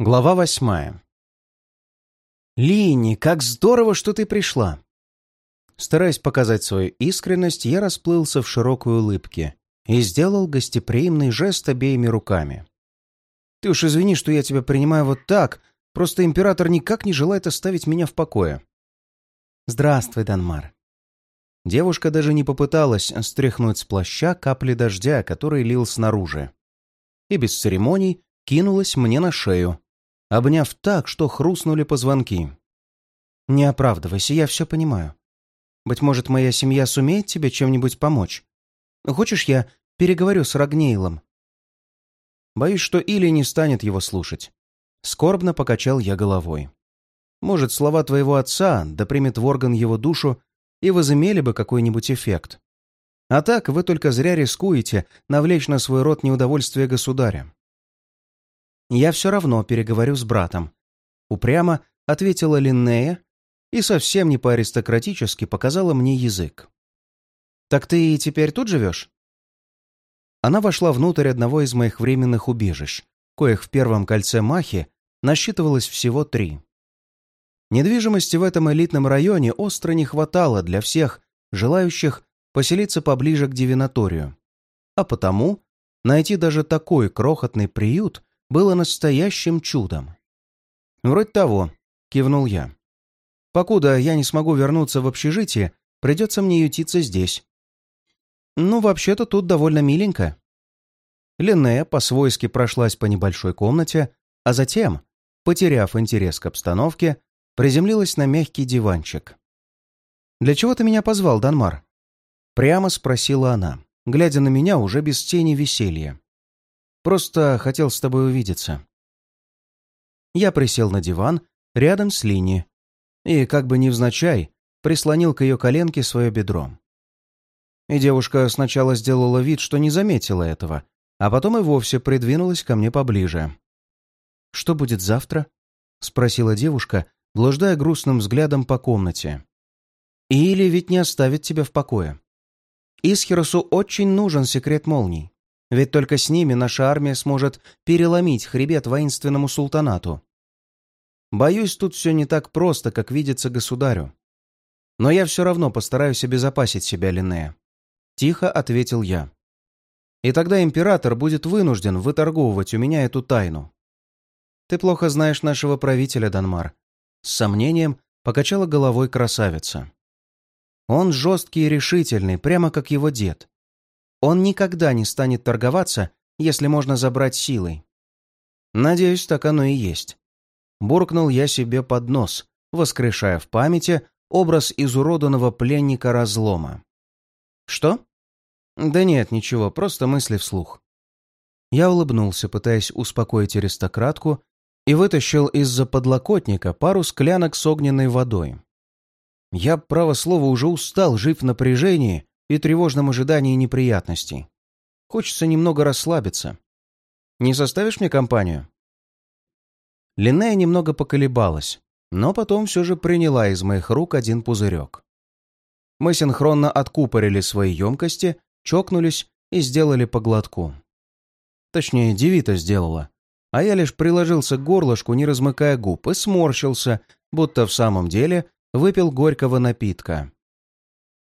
Глава восьмая. «Лини, как здорово, что ты пришла!» Стараясь показать свою искренность, я расплылся в широкой улыбке и сделал гостеприимный жест обеими руками. «Ты уж извини, что я тебя принимаю вот так, просто император никак не желает оставить меня в покое». «Здравствуй, Данмар». Девушка даже не попыталась стряхнуть с плаща капли дождя, который лил снаружи. И без церемоний кинулась мне на шею, обняв так, что хрустнули позвонки. «Не оправдывайся, я все понимаю. Быть может, моя семья сумеет тебе чем-нибудь помочь? Хочешь, я переговорю с Рагнейлом?» Боюсь, что Или не станет его слушать. Скорбно покачал я головой. Может, слова твоего отца, да примет в орган его душу, и возымели бы какой-нибудь эффект. А так вы только зря рискуете навлечь на свой род неудовольствие государя. «Я все равно переговорю с братом», — упрямо ответила Линнея и совсем не по-аристократически показала мне язык. «Так ты и теперь тут живешь?» Она вошла внутрь одного из моих временных убежищ, коих в первом кольце Махи насчитывалось всего три. Недвижимости в этом элитном районе остро не хватало для всех желающих поселиться поближе к дивинаторию. А потому найти даже такой крохотный приют было настоящим чудом. «Вроде того», — кивнул я. «Покуда я не смогу вернуться в общежитие, придется мне ютиться здесь». «Ну, вообще-то тут довольно миленько». Линнея по-свойски прошлась по небольшой комнате, а затем, потеряв интерес к обстановке, приземлилась на мягкий диванчик. «Для чего ты меня позвал, Данмар?» Прямо спросила она, глядя на меня уже без тени веселья. Просто хотел с тобой увидеться». Я присел на диван рядом с Лини и, как бы невзначай, прислонил к ее коленке свое бедро. И девушка сначала сделала вид, что не заметила этого, а потом и вовсе придвинулась ко мне поближе. «Что будет завтра?» — спросила девушка, блуждая грустным взглядом по комнате. «Или ведь не оставит тебя в покое. Исхиросу очень нужен секрет молний. Ведь только с ними наша армия сможет переломить хребет воинственному султанату. Боюсь, тут все не так просто, как видится государю. Но я все равно постараюсь обезопасить себя, Линнея. Тихо ответил я. И тогда император будет вынужден выторговывать у меня эту тайну. Ты плохо знаешь нашего правителя, Данмар. С сомнением покачала головой красавица. Он жесткий и решительный, прямо как его дед. Он никогда не станет торговаться, если можно забрать силой. Надеюсь, так оно и есть. Буркнул я себе под нос, воскрешая в памяти образ изуродованного пленника разлома. Что? Да нет, ничего, просто мысли вслух. Я улыбнулся, пытаясь успокоить аристократку, и вытащил из-за подлокотника пару склянок с огненной водой. Я, право слово, уже устал, жив в напряжении и тревожном ожидании неприятностей. Хочется немного расслабиться. Не составишь мне компанию?» Линнея немного поколебалась, но потом все же приняла из моих рук один пузырек. Мы синхронно откупорили свои емкости, чокнулись и сделали по глотку. Точнее, Девита сделала, а я лишь приложился к горлышку, не размыкая губ, и сморщился, будто в самом деле выпил горького напитка.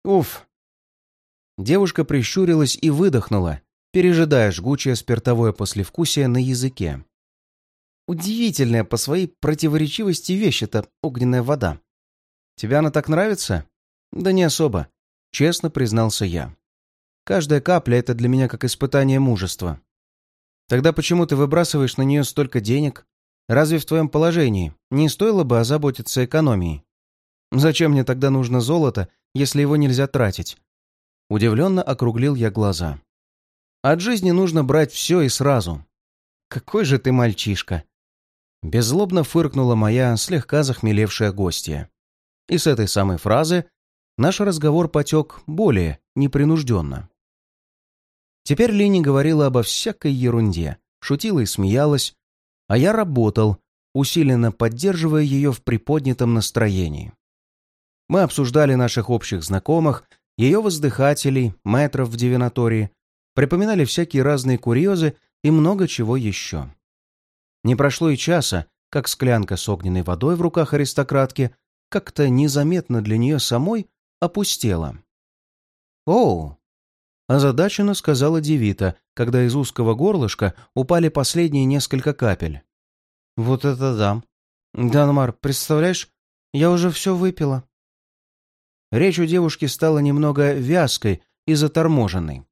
Уф, Девушка прищурилась и выдохнула, пережидая жгучее спиртовое послевкусие на языке. Удивительная по своей противоречивости вещь эта огненная вода. Тебе она так нравится? Да не особо, честно признался я. Каждая капля — это для меня как испытание мужества. Тогда почему ты выбрасываешь на нее столько денег? Разве в твоем положении не стоило бы озаботиться экономией? Зачем мне тогда нужно золото, если его нельзя тратить? Удивленно округлил я глаза. От жизни нужно брать все и сразу. Какой же ты мальчишка! Беззлобно фыркнула моя слегка захмелевшая гостья. И с этой самой фразы наш разговор потек более непринужденно. Теперь Лини говорила обо всякой ерунде, шутила и смеялась, а я работал, усиленно поддерживая ее в приподнятом настроении. Мы обсуждали наших общих знакомых ее воздыхателей, метров в девинатории, припоминали всякие разные курьезы и много чего еще. Не прошло и часа, как склянка с огненной водой в руках аристократки как-то незаметно для нее самой опустела. «Оу!» — озадаченно сказала Девита, когда из узкого горлышка упали последние несколько капель. «Вот это да! Данмар, представляешь, я уже все выпила». Речь у девушки стала немного вязкой и заторможенной,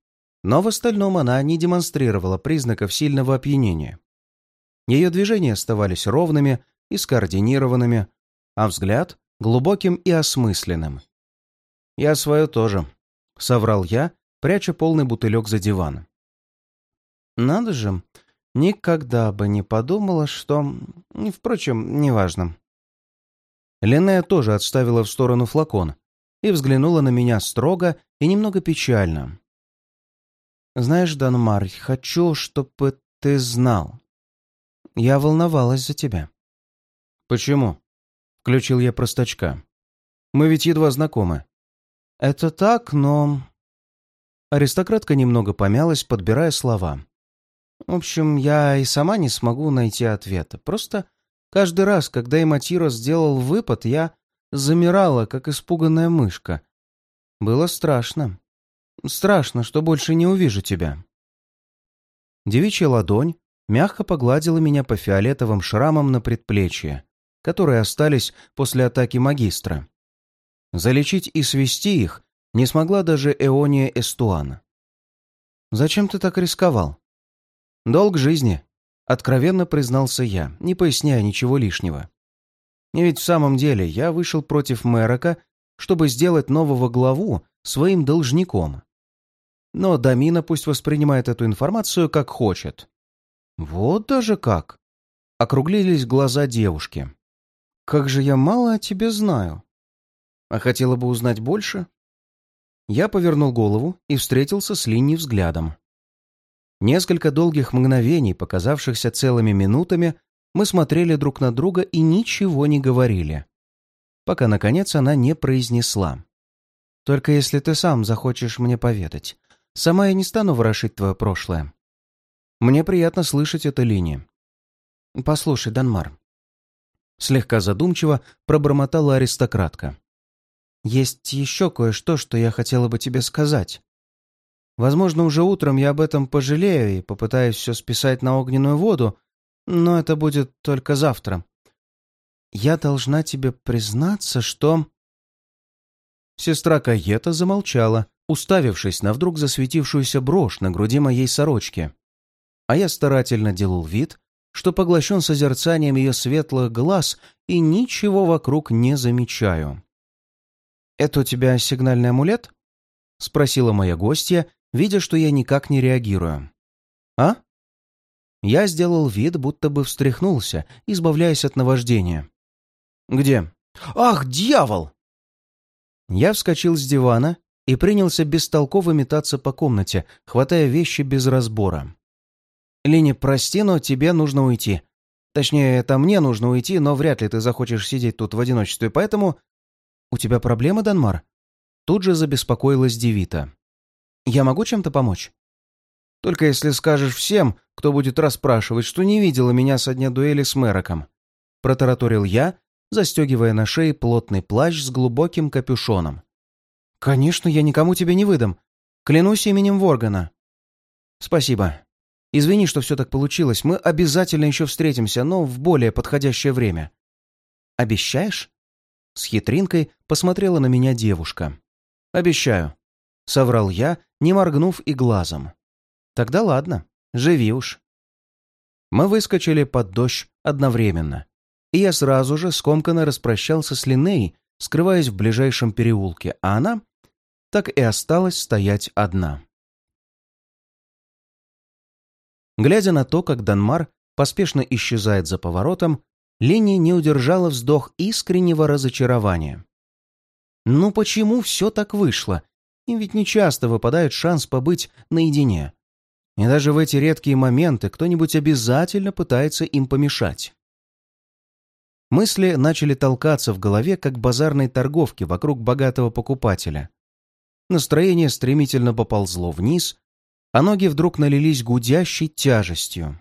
но в остальном она не демонстрировала признаков сильного опьянения. Ее движения оставались ровными и скоординированными, а взгляд — глубоким и осмысленным. «Я свое тоже», — соврал я, пряча полный бутылек за диван. «Надо же, никогда бы не подумала, что... Впрочем, неважно». Линнея тоже отставила в сторону флакон и взглянула на меня строго и немного печально. «Знаешь, Данмар, хочу, чтобы ты знал. Я волновалась за тебя». «Почему?» — включил я простачка. «Мы ведь едва знакомы». «Это так, но...» Аристократка немного помялась, подбирая слова. «В общем, я и сама не смогу найти ответа. Просто каждый раз, когда Иматиро сделал выпад, я замирала, как испуганная мышка. Было страшно. Страшно, что больше не увижу тебя». Девичья ладонь мягко погладила меня по фиолетовым шрамам на предплечье, которые остались после атаки магистра. Залечить и свести их не смогла даже Эония Эстуан. «Зачем ты так рисковал?» «Долг жизни», — откровенно признался я, не поясняя ничего лишнего. И ведь в самом деле я вышел против Мэрока, чтобы сделать нового главу своим должником. Но Дамина пусть воспринимает эту информацию как хочет. «Вот даже как!» — округлились глаза девушки. «Как же я мало о тебе знаю!» «А хотела бы узнать больше?» Я повернул голову и встретился с Линни взглядом. Несколько долгих мгновений, показавшихся целыми минутами, мы смотрели друг на друга и ничего не говорили. Пока, наконец, она не произнесла. «Только если ты сам захочешь мне поведать. Сама я не стану ворошить твое прошлое. Мне приятно слышать это, Лини. Послушай, Данмар. Слегка задумчиво пробормотала аристократка. Есть еще кое-что, что я хотела бы тебе сказать. Возможно, уже утром я об этом пожалею и попытаюсь все списать на огненную воду, но это будет только завтра. Я должна тебе признаться, что...» Сестра Каета замолчала, уставившись на вдруг засветившуюся брошь на груди моей сорочки а я старательно делал вид, что поглощен созерцанием ее светлых глаз и ничего вокруг не замечаю. «Это у тебя сигнальный амулет?» — спросила моя гостья, видя, что я никак не реагирую. «А?» Я сделал вид, будто бы встряхнулся, избавляясь от наваждения. «Где?» «Ах, дьявол!» Я вскочил с дивана и принялся бестолково метаться по комнате, хватая вещи без разбора. Лине, прости, но тебе нужно уйти. Точнее, это мне нужно уйти, но вряд ли ты захочешь сидеть тут в одиночестве, поэтому... У тебя проблемы, Данмар? Тут же забеспокоилась Девита. Я могу чем-то помочь? Только если скажешь всем, кто будет расспрашивать, что не видела меня со дня дуэли с Мэроком. Протараторил я, застегивая на шее плотный плащ с глубоким капюшоном. «Конечно, я никому тебе не выдам. Клянусь именем Воргана». «Спасибо. Извини, что все так получилось. Мы обязательно еще встретимся, но в более подходящее время. Обещаешь? С хитринкой посмотрела на меня девушка. Обещаю. Соврал я, не моргнув и глазом. Тогда ладно, живи уж. Мы выскочили под дождь одновременно. И я сразу же скомканно распрощался с Линней, скрываясь в ближайшем переулке, а она так и осталась стоять одна. Глядя на то, как Данмар поспешно исчезает за поворотом, Ленни не удержала вздох искреннего разочарования. Ну почему все так вышло? Им ведь нечасто выпадает шанс побыть наедине. И даже в эти редкие моменты кто-нибудь обязательно пытается им помешать. Мысли начали толкаться в голове, как базарной торговки вокруг богатого покупателя. Настроение стремительно поползло вниз, а ноги вдруг налились гудящей тяжестью.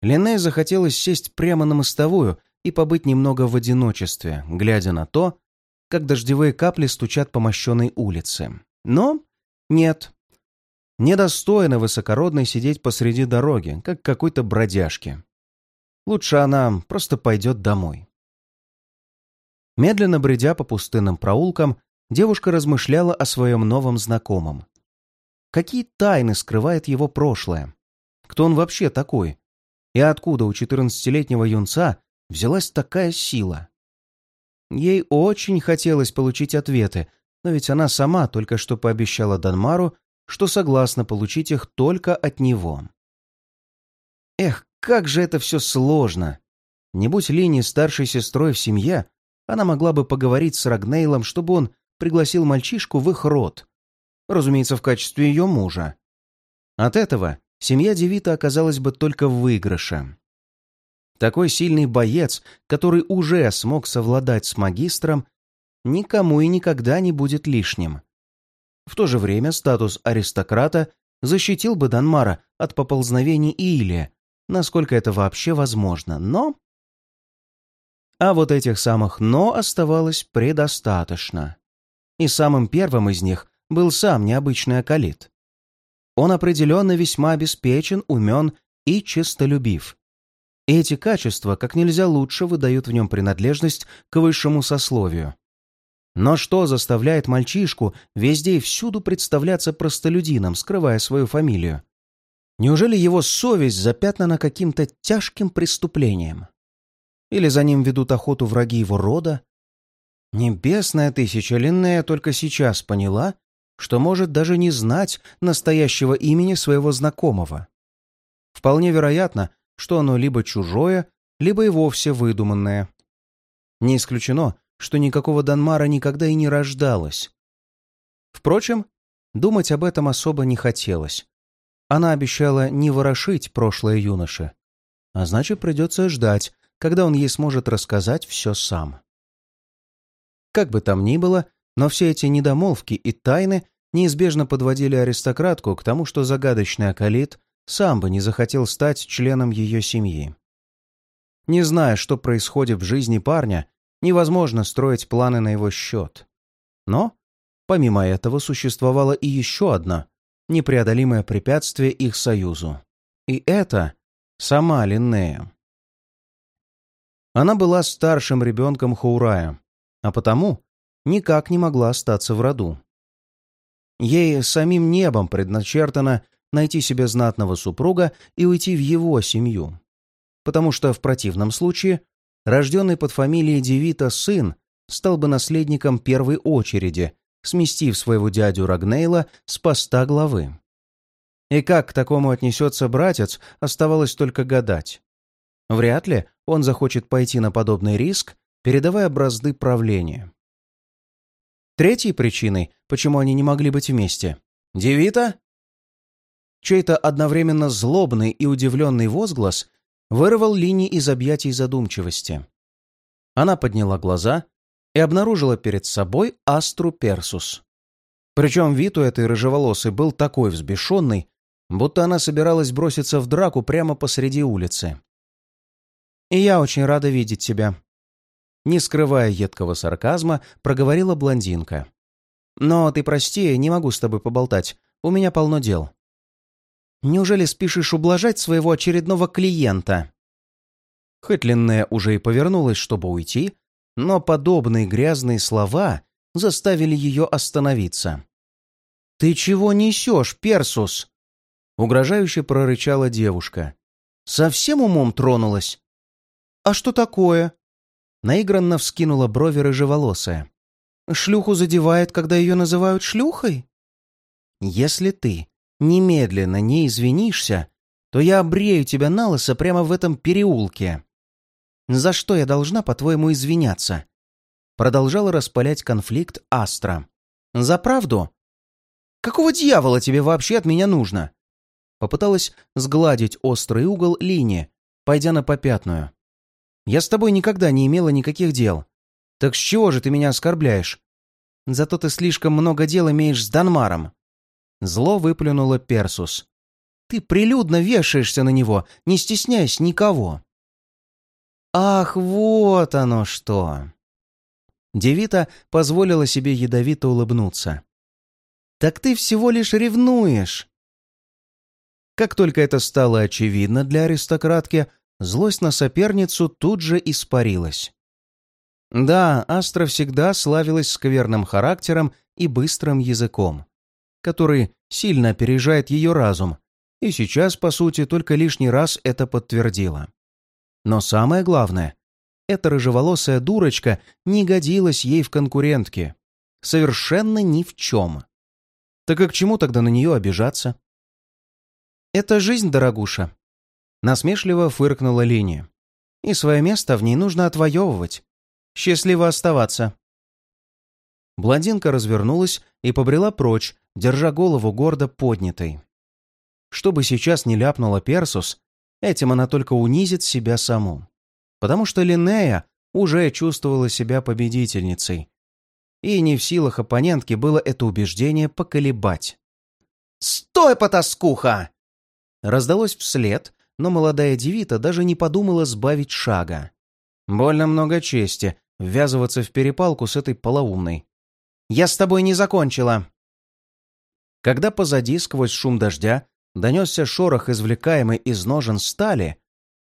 Лене захотелось сесть прямо на мостовую и побыть немного в одиночестве, глядя на то, как дождевые капли стучат по мощенной улице. Но нет. Недостойно высокородной сидеть посреди дороги, как какой-то бродяжки. Лучше она просто пойдет домой. Медленно бредя по пустынным проулкам, девушка размышляла о своем новом знакомом. Какие тайны скрывает его прошлое? Кто он вообще такой? И откуда у четырнадцатилетнего юнца взялась такая сила? Ей очень хотелось получить ответы, но ведь она сама только что пообещала Данмару, что согласна получить их только от него. Эх, как же это все сложно! Не будь Лини старшей сестрой в семье, она могла бы поговорить с Рагнейлом, чтобы он пригласил мальчишку в их род. Разумеется, в качестве ее мужа. От этого семья Девита оказалась бы только в выигрыше. Такой сильный боец, который уже смог совладать с магистром, никому и никогда не будет лишним. В то же время статус аристократа защитил бы Данмара от поползновений Иилия, насколько это вообще возможно, но... А вот этих самых «но» оставалось предостаточно. И самым первым из них был сам необычный Акалит. Он определенно весьма обеспечен, умен и честолюбив. эти качества как нельзя лучше выдают в нем принадлежность к высшему сословию. Но что заставляет мальчишку везде и всюду представляться простолюдином, скрывая свою фамилию? Неужели его совесть запятнана каким-то тяжким преступлением? Или за ним ведут охоту враги его рода? Небесная тысяча Линнея только сейчас поняла, что может даже не знать настоящего имени своего знакомого. Вполне вероятно, что оно либо чужое, либо и вовсе выдуманное. Не исключено, что никакого Данмара никогда и не рождалось. Впрочем, думать об этом особо не хотелось. Она обещала не ворошить прошлое юноши, а значит, придется ждать, когда он ей сможет рассказать все сам. Как бы там ни было, но все эти недомолвки и тайны неизбежно подводили аристократку к тому, что загадочный Акалит сам бы не захотел стать членом ее семьи. Не зная, что происходит в жизни парня, невозможно строить планы на его счет. Но, помимо этого, существовало и еще одно непреодолимое препятствие их союзу. И это сама Линнея. Она была старшим ребенком Хаурая, а потому никак не могла остаться в роду. Ей самим небом предначертано найти себе знатного супруга и уйти в его семью, потому что в противном случае рожденный под фамилией Девита сын стал бы наследником первой очереди, сместив своего дядю Рагнейла с поста главы. И как к такому отнесется братец, оставалось только гадать. Вряд ли он захочет пойти на подобный риск, передавая бразды правления. Третьей причиной, почему они не могли быть вместе. «Девита?» Чей-то одновременно злобный и удивленный возглас вырвал линии из объятий задумчивости. Она подняла глаза и обнаружила перед собой Астру Персус. Причем вид у этой рыжеволосой был такой взбешенный, будто она собиралась броситься в драку прямо посреди улицы. «И я очень рада видеть тебя», не скрывая едкого сарказма, проговорила блондинка. «Но ты прости, не могу с тобой поболтать. У меня полно дел». «Неужели спешишь ублажать своего очередного клиента?» Хоть Линнея уже и повернулась, чтобы уйти, но подобные грязные слова заставили ее остановиться. «Ты чего несешь, Персус?» Угрожающе прорычала девушка. «Совсем умом тронулась?» «А что такое?» Наигранно вскинула брови рыжеволосая. «Шлюху задевает, когда ее называют шлюхой?» «Если ты немедленно не извинишься, то я обрею тебя на лысо прямо в этом переулке». «За что я должна, по-твоему, извиняться?» Продолжала распалять конфликт Астра. «За правду?» «Какого дьявола тебе вообще от меня нужно?» Попыталась сгладить острый угол линии, пойдя на попятную. Я с тобой никогда не имела никаких дел. Так с чего же ты меня оскорбляешь? Зато ты слишком много дел имеешь с Данмаром. Зло выплюнула Персус. Ты прилюдно вешаешься на него, не стесняясь никого». «Ах, вот оно что!» Девита позволила себе ядовито улыбнуться. «Так ты всего лишь ревнуешь!» Как только это стало очевидно для аристократки, злость на соперницу тут же испарилась. Да, Астра всегда славилась скверным характером и быстрым языком, который сильно опережает ее разум, и сейчас, по сути, только лишний раз это подтвердила. Но самое главное, эта рыжеволосая дурочка не годилась ей в конкурентке. Совершенно ни в чем. Так и к чему тогда на нее обижаться? «Это жизнь, дорогуша», — насмешливо фыркнула Линия. «И свое место в ней нужно отвоевывать. Счастливо оставаться». Блондинка развернулась и побрела прочь, держа голову гордо поднятой. Что бы сейчас не ляпнула Персус, этим она только унизит себя саму. Потому что Линнея уже чувствовала себя победительницей. И не в силах оппонентки было это убеждение поколебать. «Стой, потаскуха!» Раздалось вслед, но молодая девита даже не подумала сбавить шага. Больно много чести ввязываться в перепалку с этой полоумной. «Я с тобой не закончила!» Когда позади, сквозь шум дождя, донесся шорох, извлекаемый из ножен стали,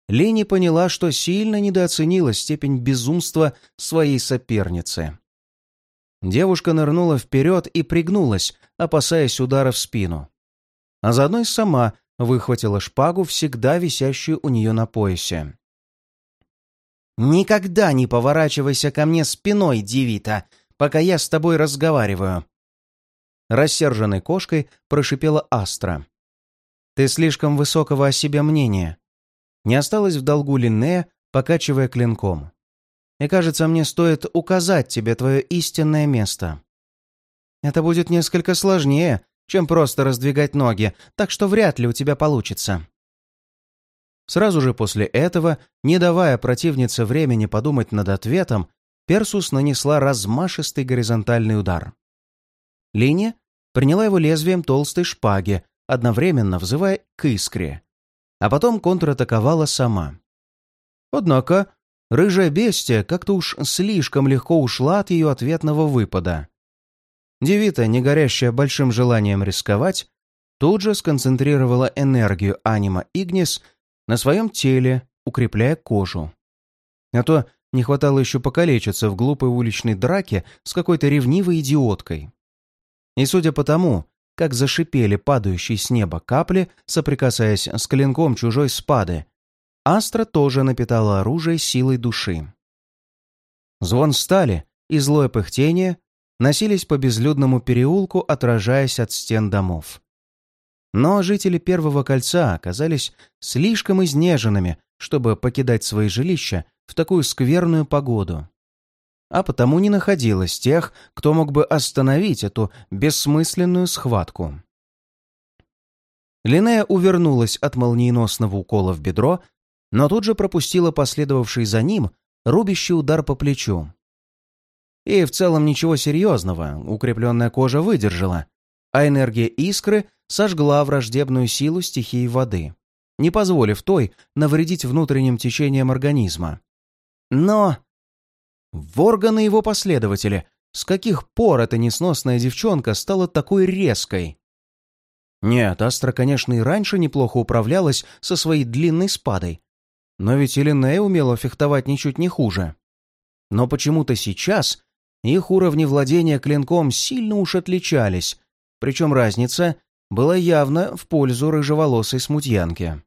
Лени поняла, что сильно недооценила степень безумства своей соперницы. Девушка нырнула вперед и пригнулась, опасаясь удара в спину. А заодно и сама выхватила шпагу, всегда висящую у нее на поясе. «Никогда не поворачивайся ко мне спиной, девита, пока я с тобой разговариваю!» Рассерженной кошкой прошипела Астра. «Ты слишком высокого о себе мнения. Не осталось в долгу Линнея, покачивая клинком. И кажется, мне стоит указать тебе твое истинное место. Это будет несколько сложнее, чем просто раздвигать ноги, так что вряд ли у тебя получится. Сразу же после этого, не давая противнице времени подумать над ответом, Персус нанесла размашистый горизонтальный удар. Линия приняла его лезвием толстой шпаги, одновременно взывая к искре, а потом контратаковала сама. Однако рыжая бестия как-то уж слишком легко ушла от ее ответного выпада. Девита, не горящая большим желанием рисковать, тут же сконцентрировала энергию анима Игнис на своем теле, укрепляя кожу. А то не хватало еще покалечиться в глупой уличной драке с какой-то ревнивой идиоткой. И судя по тому, как зашипели падающие с неба капли, соприкасаясь с клинком чужой спады, Астра тоже напитала оружие силой души. Звон стали и злое пыхтение носились по безлюдному переулку, отражаясь от стен домов. Но жители Первого кольца оказались слишком изнеженными, чтобы покидать свои жилища в такую скверную погоду. А потому не находилось тех, кто мог бы остановить эту бессмысленную схватку. Линея увернулась от молниеносного укола в бедро, но тут же пропустила последовавший за ним рубящий удар по плечу. И в целом ничего серьезного, укрепленная кожа выдержала, а энергия искры сожгла враждебную силу стихии воды, не позволив той навредить внутренним течением организма. Но... Ворганы его последователи, с каких пор эта несносная девчонка стала такой резкой? Нет, Астра, конечно, и раньше неплохо управлялась со своей длинной спадой, но ведь Эленея умела фехтовать ничуть не хуже. Но почему-то сейчас их уровни владения клинком сильно уж отличались, причем разница была явно в пользу рыжеволосой смутьянки.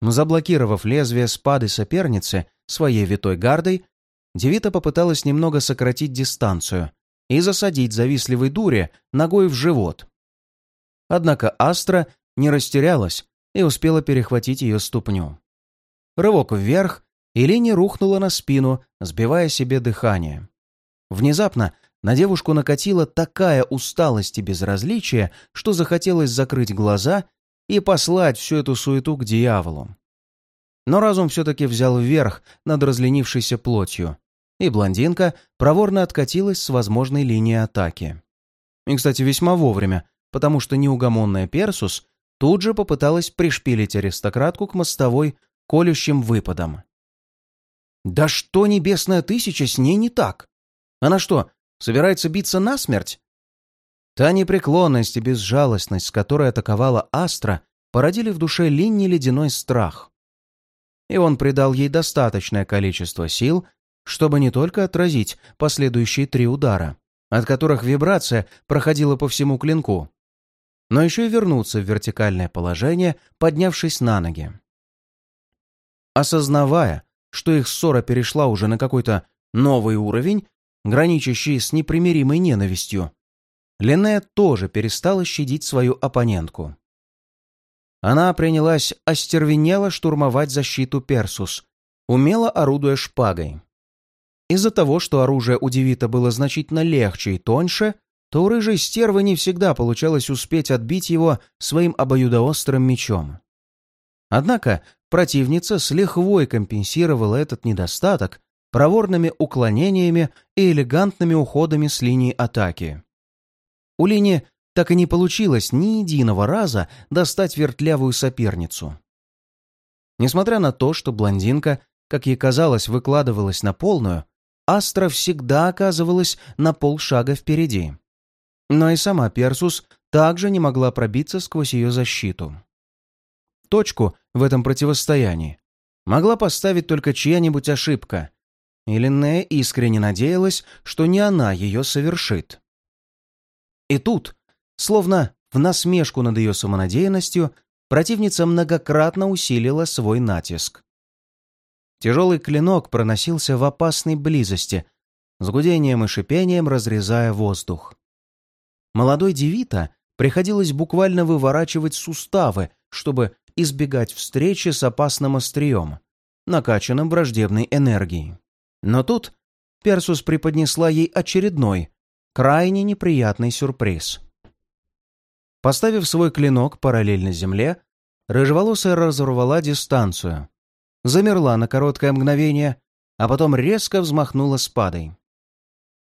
Заблокировав лезвие спады соперницы своей витой гардой, Девита попыталась немного сократить дистанцию и засадить завистливой дуре ногой в живот. Однако Астра не растерялась и успела перехватить ее ступню. Рывок вверх, и Лини рухнула на спину, сбивая себе дыхание. Внезапно на девушку накатила такая усталость и безразличие, что захотелось закрыть глаза и послать всю эту суету к дьяволу. Но разум все-таки взял вверх над разленившейся плотью, и блондинка проворно откатилась с возможной линии атаки. И, кстати, весьма вовремя, потому что неугомонная Персус тут же попыталась пришпилить аристократку к мостовой колющим выпадом. «Да что, небесная тысяча, с ней не так? Она что, собирается биться насмерть?» Та непреклонность и безжалостность, с которой атаковала Астра, породили в душе Линни ледяной страх. И он придал ей достаточное количество сил, чтобы не только отразить последующие три удара, от которых вибрация проходила по всему клинку, но еще и вернуться в вертикальное положение, поднявшись на ноги. Осознавая, что их ссора перешла уже на какой-то новый уровень, граничащий с непримиримой ненавистью, Линнея тоже перестала щадить свою оппонентку. Она принялась остервенело штурмовать защиту Персус, умело орудуя шпагой. Из-за того, что оружие у Девита было значительно легче и тоньше, то у рыжей стервы не всегда получалось успеть отбить его своим обоюдоострым мечом. Однако противница с лихвой компенсировала этот недостаток проворными уклонениями и элегантными уходами с линии атаки. У Лини так и не получилось ни единого раза достать вертлявую соперницу. Несмотря на то, что блондинка, как ей казалось, выкладывалась на полную, Астра всегда оказывалась на полшага впереди. Но и сама Персус также не могла пробиться сквозь ее защиту. Точку в этом противостоянии могла поставить только чья-нибудь ошибка, и Линнея искренне надеялась, что не она ее совершит. И тут, словно в насмешку над ее самонадеянностью, противница многократно усилила свой натиск. Тяжелый клинок проносился в опасной близости, с гудением и шипением разрезая воздух. Молодой девита приходилось буквально выворачивать суставы, чтобы избегать встречи с опасным острием, накачанным враждебной энергией. Но тут Персус преподнесла ей очередной, крайне неприятный сюрприз. Поставив свой клинок параллельно земле, рыжеволосая разорвала дистанцию, замерла на короткое мгновение, а потом резко взмахнула спадой.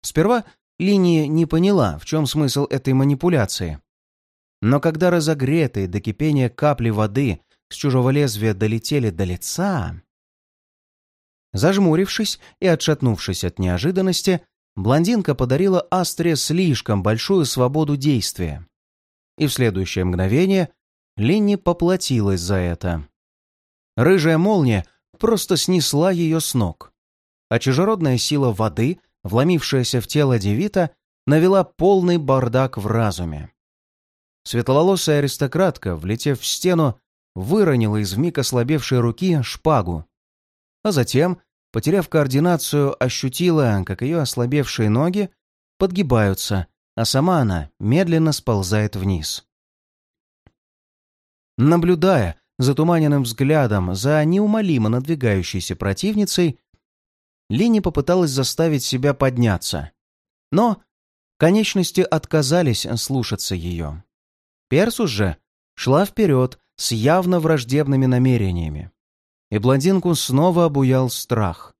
Сперва Линия не поняла, в чем смысл этой манипуляции. Но когда разогретые до кипения капли воды с чужого лезвия долетели до лица... Зажмурившись и отшатнувшись от неожиданности, блондинка подарила Астре слишком большую свободу действия. И в следующее мгновение Линни поплатилась за это. Рыжая молния просто снесла ее с ног, а чужеродная сила воды, вломившаяся в тело Девита, навела полный бардак в разуме. Светловолосая аристократка, влетев в стену, выронила из вмиг ослабевшей руки шпагу, а затем потеряв координацию, ощутила, как ее ослабевшие ноги подгибаются, а сама она медленно сползает вниз. Наблюдая затуманенным взглядом за неумолимо надвигающейся противницей, Лини попыталась заставить себя подняться. Но конечности отказались слушаться ее. Персус же шла вперед с явно враждебными намерениями и блондинку снова обуял страх.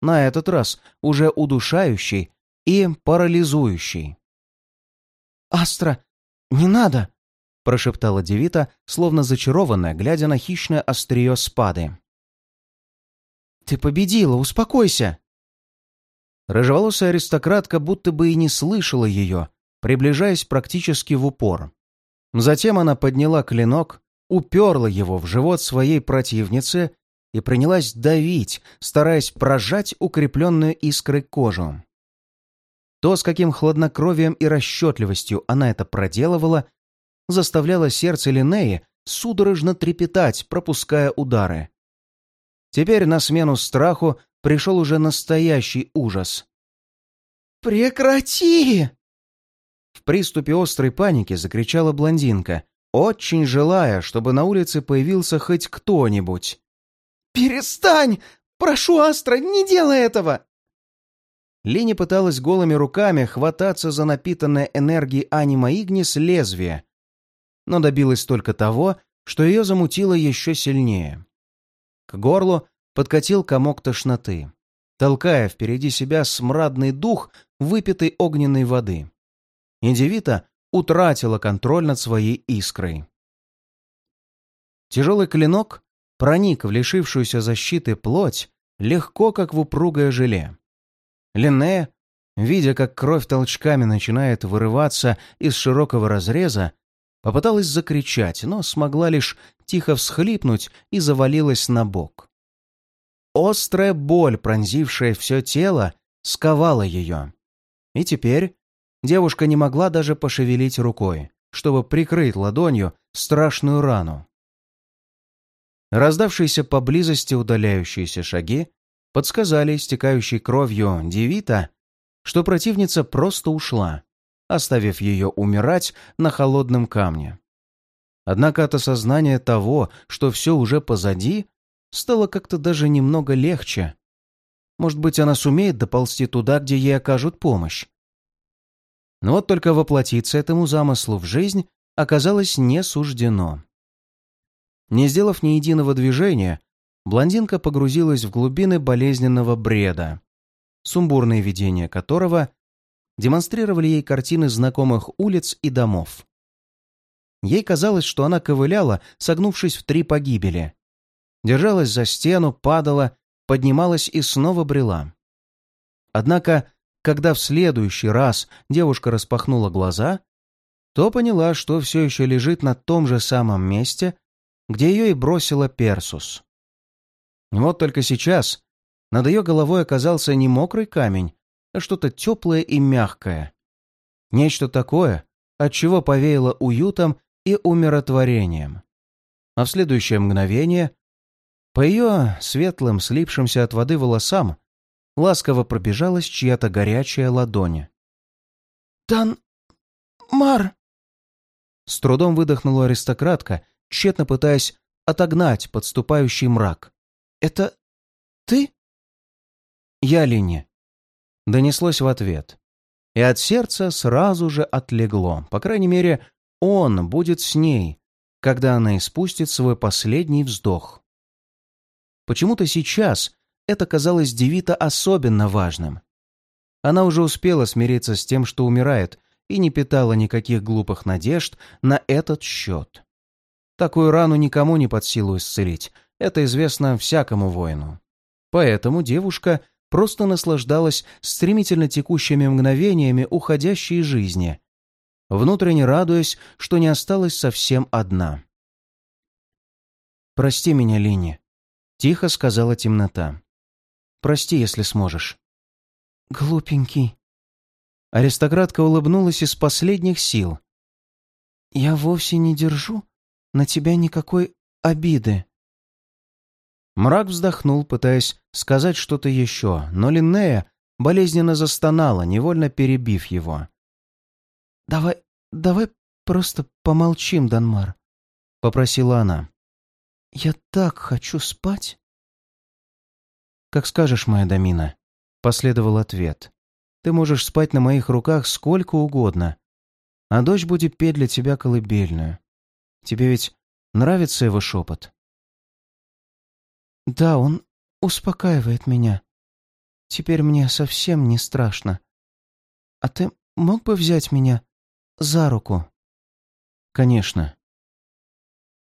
На этот раз уже удушающий и парализующий. «Астра, не надо!» — прошептала Девита, словно зачарованная, глядя на хищное острие спады. «Ты победила, успокойся!» Рыжеволосая аристократка будто бы и не слышала ее, приближаясь практически в упор. Затем она подняла клинок, уперла его в живот своей противницы и принялась давить, стараясь прожать укрепленную искрой кожу. То, с каким хладнокровием и расчетливостью она это проделывала, заставляло сердце Линнеи судорожно трепетать, пропуская удары. Теперь на смену страху пришел уже настоящий ужас. «Прекрати!» В приступе острой паники закричала блондинка, очень желая, чтобы на улице появился хоть кто-нибудь. «Перестань! Прошу, Астра, не делай этого!» Лини пыталась голыми руками хвататься за напитанное энергией анима Игнис лезвие, но добилась только того, что ее замутило еще сильнее. К горлу подкатил комок тошноты, толкая впереди себя смрадный дух выпитой огненной воды. И Девита утратила контроль над своей искрой. Тяжелый клинок проник в лишившуюся защиты плоть легко, как в упругое желе. Линнея, видя, как кровь толчками начинает вырываться из широкого разреза, попыталась закричать, но смогла лишь тихо всхлипнуть и завалилась на бок. Острая боль, пронзившая все тело, сковала ее. И теперь девушка не могла даже пошевелить рукой, чтобы прикрыть ладонью страшную рану. Раздавшиеся поблизости удаляющиеся шаги подсказали истекающей кровью Девита, что противница просто ушла, оставив ее умирать на холодном камне. Однако от осознания того, что все уже позади, стало как-то даже немного легче. Может быть, она сумеет доползти туда, где ей окажут помощь. Но вот только воплотиться этому замыслу в жизнь оказалось не суждено. Не сделав ни единого движения, блондинка погрузилась в глубины болезненного бреда, сумбурные видения которого демонстрировали ей картины знакомых улиц и домов. Ей казалось, что она ковыляла, согнувшись в три погибели. Держалась за стену, падала, поднималась и снова брела. Однако, когда в следующий раз девушка распахнула глаза, то поняла, что все еще лежит на том же самом месте, где ее и бросила Персус. Вот только сейчас над ее головой оказался не мокрый камень, а что-то теплое и мягкое. Нечто такое, от чего повеяло уютом и умиротворением. А в следующее мгновение по ее светлым, слипшимся от воды волосам ласково пробежалась чья-то горячая ладонь. «Дан... Мар!» С трудом выдохнула аристократка, тщетно пытаясь отогнать подступающий мрак. «Это ты?» «Я, Линни», — донеслось в ответ. И от сердца сразу же отлегло. По крайней мере, он будет с ней, когда она испустит свой последний вздох. Почему-то сейчас это казалось Девита особенно важным. Она уже успела смириться с тем, что умирает, и не питала никаких глупых надежд на этот счет. Такую рану никому не под силу исцелить, это известно всякому воину. Поэтому девушка просто наслаждалась стремительно текущими мгновениями уходящей жизни, внутренне радуясь, что не осталась совсем одна. «Прости меня, Лини», — тихо сказала темнота. «Прости, если сможешь». «Глупенький». Аристократка улыбнулась из последних сил. «Я вовсе не держу на тебя никакой обиды». Мрак вздохнул, пытаясь сказать что-то еще, но Линнея болезненно застонала, невольно перебив его. «Давай, давай просто помолчим, Данмар», — попросила она. «Я так хочу спать». «Как скажешь, моя Домина», — последовал ответ. «Ты можешь спать на моих руках сколько угодно, а дочь будет петь для тебя колыбельную. Тебе ведь нравится его шепот?» «Да, он успокаивает меня. Теперь мне совсем не страшно. А ты мог бы взять меня за руку?» «Конечно».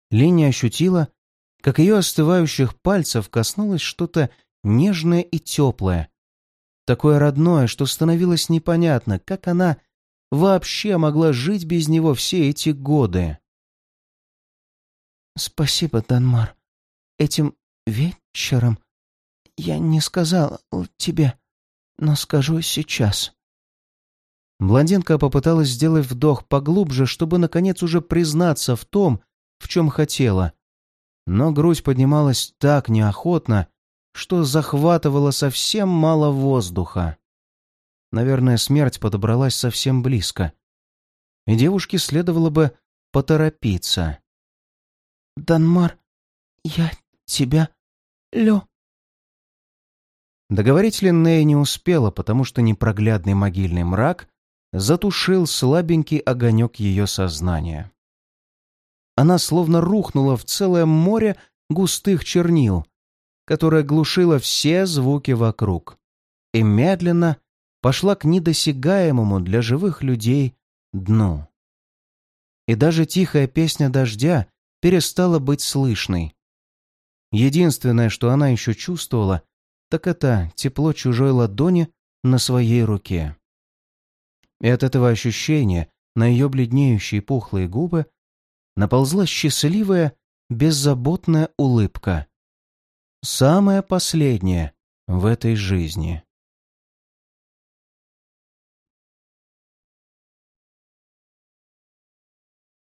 Линия ощутила, как ее остывающих пальцев коснулось что-то нежное и теплое. Такое родное, что становилось непонятно, как она вообще могла жить без него все эти годы. «Спасибо, Данмар. Этим вечером я не сказал тебе, но скажу сейчас». Блондинка попыталась сделать вдох поглубже, чтобы, наконец, уже признаться в том, в чем хотела. Но грудь поднималась так неохотно, что захватывало совсем мало воздуха. Наверное, смерть подобралась совсем близко. И девушке следовало бы поторопиться. «Данмар, я тебя лю...» Договорить Линнея не успела, потому что непроглядный могильный мрак затушил слабенький огонек ее сознания. Она словно рухнула в целое море густых чернил, которая глушила все звуки вокруг, и медленно пошла к недосягаемому для живых людей дну. И даже тихая песня дождя перестала быть слышной. Единственное, что она еще чувствовала, так это тепло чужой ладони на своей руке. И от этого ощущения на ее бледнеющие пухлые губы наползла счастливая, беззаботная улыбка. Самая последняя в этой жизни.